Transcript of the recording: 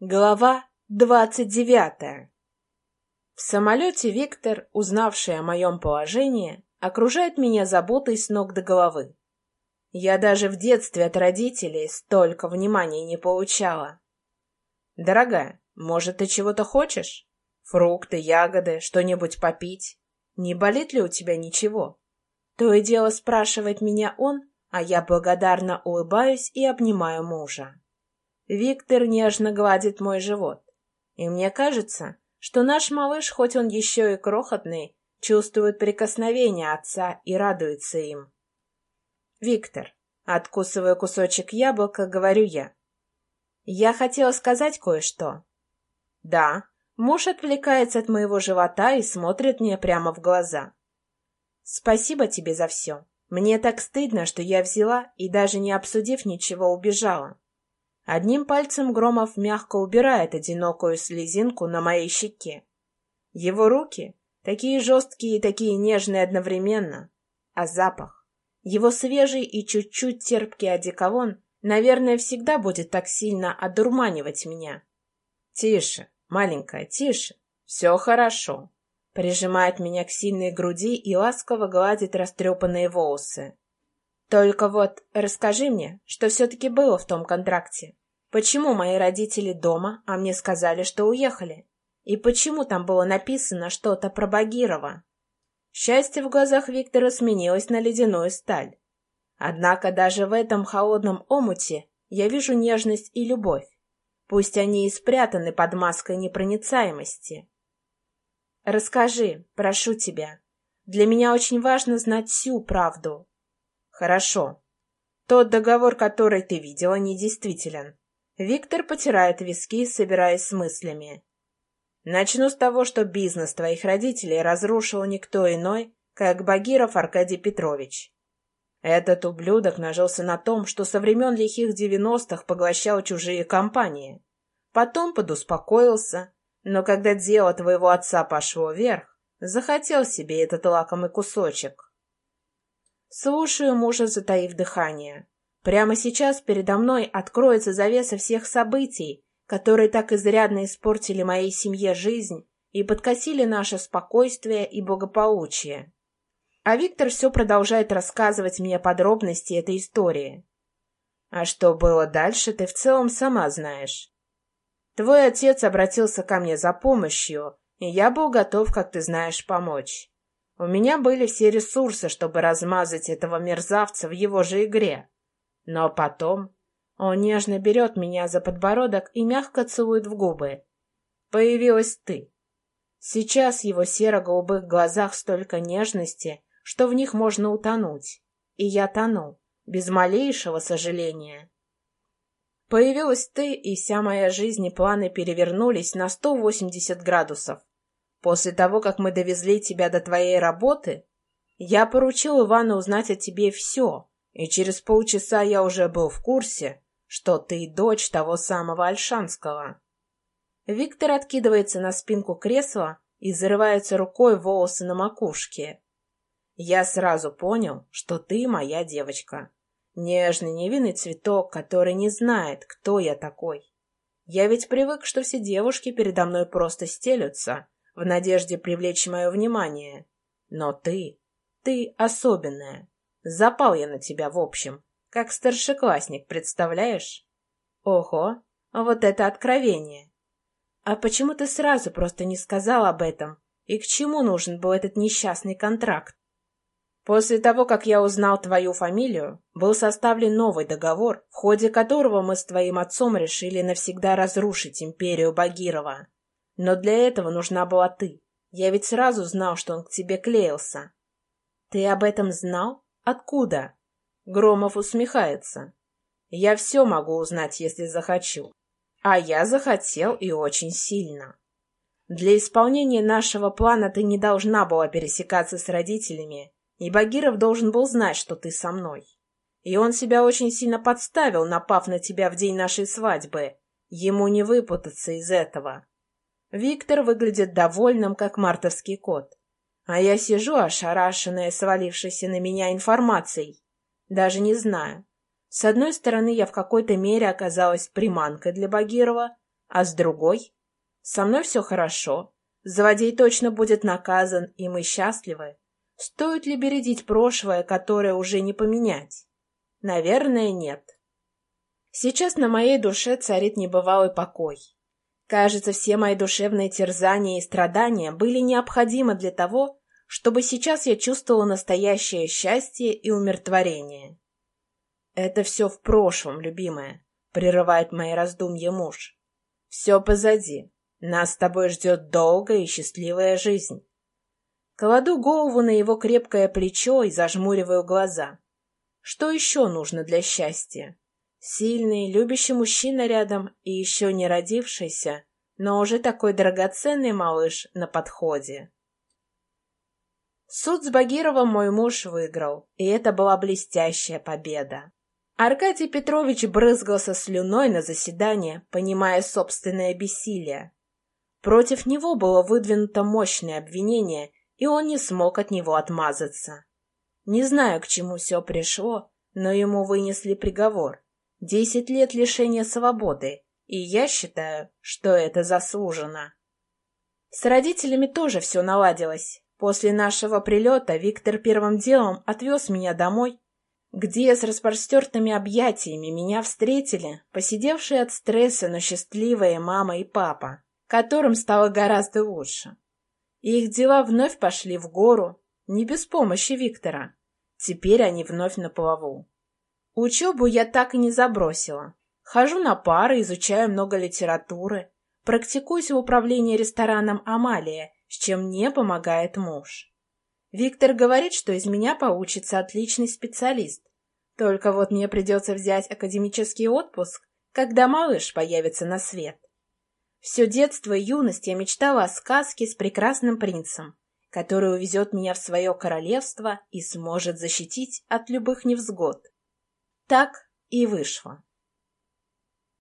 Глава двадцать девятая В самолете Виктор, узнавший о моем положении, окружает меня заботой с ног до головы. Я даже в детстве от родителей столько внимания не получала. «Дорогая, может, ты чего-то хочешь? Фрукты, ягоды, что-нибудь попить? Не болит ли у тебя ничего?» То и дело спрашивает меня он, а я благодарно улыбаюсь и обнимаю мужа. Виктор нежно гладит мой живот. И мне кажется, что наш малыш, хоть он еще и крохотный, чувствует прикосновение отца и радуется им. Виктор, откусывая кусочек яблока, говорю я. Я хотела сказать кое-что. Да, муж отвлекается от моего живота и смотрит мне прямо в глаза. Спасибо тебе за все. Мне так стыдно, что я взяла и даже не обсудив ничего убежала. Одним пальцем Громов мягко убирает одинокую слезинку на моей щеке. Его руки такие жесткие и такие нежные одновременно. А запах? Его свежий и чуть-чуть терпкий одеколон, наверное, всегда будет так сильно одурманивать меня. «Тише, маленькая, тише. Все хорошо», прижимает меня к сильной груди и ласково гладит растрепанные волосы. Только вот расскажи мне, что все-таки было в том контракте. Почему мои родители дома, а мне сказали, что уехали? И почему там было написано что-то про Багирова? Счастье в глазах Виктора сменилось на ледяную сталь. Однако даже в этом холодном омуте я вижу нежность и любовь. Пусть они и спрятаны под маской непроницаемости. Расскажи, прошу тебя. Для меня очень важно знать всю правду. Хорошо. Тот договор, который ты видела, недействителен. Виктор потирает виски, собираясь с мыслями. Начну с того, что бизнес твоих родителей разрушил никто иной, как Багиров Аркадий Петрович. Этот ублюдок нажился на том, что со времен лихих девяностых поглощал чужие компании. Потом подуспокоился, но когда дело твоего отца пошло вверх, захотел себе этот лакомый кусочек. Слушаю мужа, затаив дыхание. Прямо сейчас передо мной откроется завеса всех событий, которые так изрядно испортили моей семье жизнь и подкосили наше спокойствие и благополучие. А Виктор все продолжает рассказывать мне подробности этой истории. А что было дальше, ты в целом сама знаешь. Твой отец обратился ко мне за помощью, и я был готов, как ты знаешь, помочь. У меня были все ресурсы, чтобы размазать этого мерзавца в его же игре. Но потом он нежно берет меня за подбородок и мягко целует в губы. Появилась ты. Сейчас в его серо-голубых глазах столько нежности, что в них можно утонуть. И я тону, без малейшего сожаления. Появилась ты, и вся моя жизнь и планы перевернулись на 180 градусов. После того, как мы довезли тебя до твоей работы, я поручил Ивану узнать о тебе все, и через полчаса я уже был в курсе, что ты дочь того самого Альшанского. Виктор откидывается на спинку кресла и зарывается рукой волосы на макушке. Я сразу понял, что ты моя девочка. Нежный, невинный цветок, который не знает, кто я такой. Я ведь привык, что все девушки передо мной просто стелются, в надежде привлечь мое внимание. Но ты, ты особенная. Запал я на тебя, в общем, как старшеклассник, представляешь? Ого, вот это откровение! А почему ты сразу просто не сказал об этом? И к чему нужен был этот несчастный контракт? После того, как я узнал твою фамилию, был составлен новый договор, в ходе которого мы с твоим отцом решили навсегда разрушить империю Багирова. Но для этого нужна была ты. Я ведь сразу знал, что он к тебе клеился. Ты об этом знал? Откуда? Громов усмехается. Я все могу узнать, если захочу. А я захотел и очень сильно. Для исполнения нашего плана ты не должна была пересекаться с родителями, и Багиров должен был знать, что ты со мной. И он себя очень сильно подставил, напав на тебя в день нашей свадьбы. Ему не выпутаться из этого. Виктор выглядит довольным, как мартовский кот. А я сижу, ошарашенная, свалившейся на меня информацией. Даже не знаю. С одной стороны, я в какой-то мере оказалась приманкой для Багирова, А с другой? Со мной все хорошо. Заводей точно будет наказан, и мы счастливы. Стоит ли бередить прошлое, которое уже не поменять? Наверное, нет. Сейчас на моей душе царит небывалый покой. Кажется, все мои душевные терзания и страдания были необходимы для того, чтобы сейчас я чувствовала настоящее счастье и умиротворение. «Это все в прошлом, любимая», — прерывает мои раздумья муж. «Все позади. Нас с тобой ждет долгая и счастливая жизнь». Кладу голову на его крепкое плечо и зажмуриваю глаза. Что еще нужно для счастья? Сильный, любящий мужчина рядом и еще не родившийся, но уже такой драгоценный малыш на подходе. Суд с Багировым мой муж выиграл, и это была блестящая победа. Аркадий Петрович брызгался слюной на заседание, понимая собственное бессилие. Против него было выдвинуто мощное обвинение, и он не смог от него отмазаться. Не знаю, к чему все пришло, но ему вынесли приговор. Десять лет лишения свободы, и я считаю, что это заслужено. С родителями тоже все наладилось. После нашего прилета Виктор первым делом отвез меня домой где с распростертыми объятиями меня встретили посидевшие от стресса, но счастливые мама и папа, которым стало гораздо лучше. их дела вновь пошли в гору, не без помощи Виктора. Теперь они вновь на плаву. Учебу я так и не забросила. Хожу на пары, изучаю много литературы, практикуюсь в управлении рестораном «Амалия», с чем мне помогает муж. Виктор говорит, что из меня получится отличный специалист. Только вот мне придется взять академический отпуск, когда малыш появится на свет. Все детство и юность я мечтала о сказке с прекрасным принцем, который увезет меня в свое королевство и сможет защитить от любых невзгод. Так и вышло.